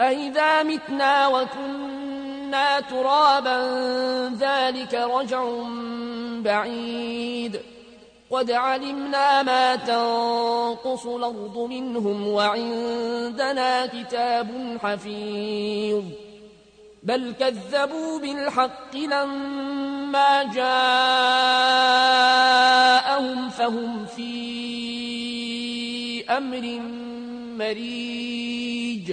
أئذا متنا وكنا ترابا ذلك رجع بعيد قد علمنا ما تنقص الأرض منهم وعندنا كتاب حفيظ بل كذبوا بالحق لما جاءهم فهم في أمر مريج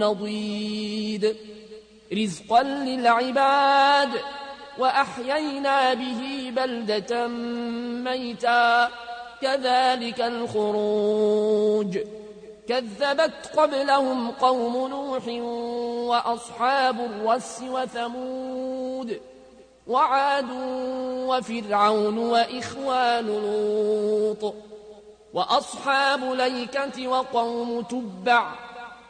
نضيد. رزقا للعباد وأحيينا به بلدة ميتا. كذلك الخروج. كذبت قبلهم قوم نوح وأصحاب الرس وثمود وعاد وفرعون وإخوان لوط وأصحاب ليكة وقوم تبع.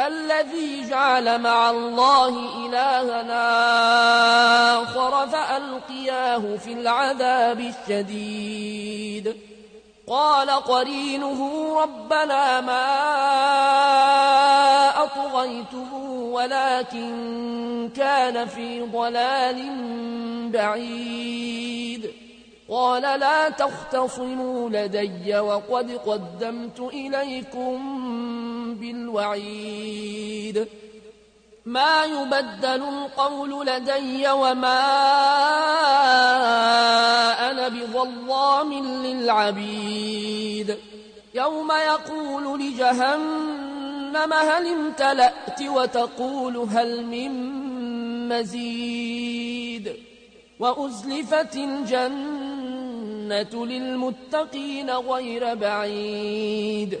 الذي جعل مع الله إلهنا آخر فألقياه في العذاب الشديد. قال قرينه ربنا ما أطغيته ولكن كان في ضلال بعيد. قال لا تختصموا لدي وقد قدمت إليكم بالوعيد. ما يبدل القول لدي وما أنا بظلام للعبيد. يوم يقول لجهنم جهنم هل امتلأت وتقول هل من مزيد. وأزلفت الجنة للمتقين غير بعيد.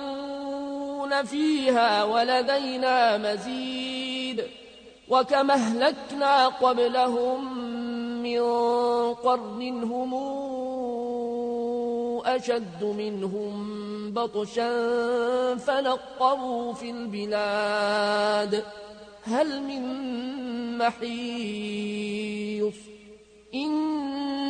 فيها ولدينا مزيد وكما أهلكنا قبلهم من قرن هم أشد منهم بطشا فنقروا في البلاد. هل من محيص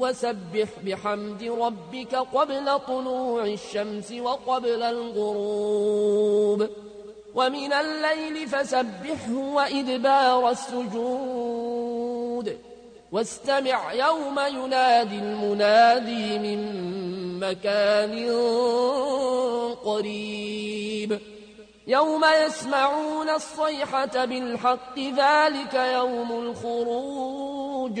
وسبح بحمد ربك قبل طلوع الشمس وقبل الغروب ومن الليل فسبحه وإدبار السجود واستمع يوم ينادي المنادي من مكان قريب يوم يسمعون الصيحة بالحق ذلك يوم الخروج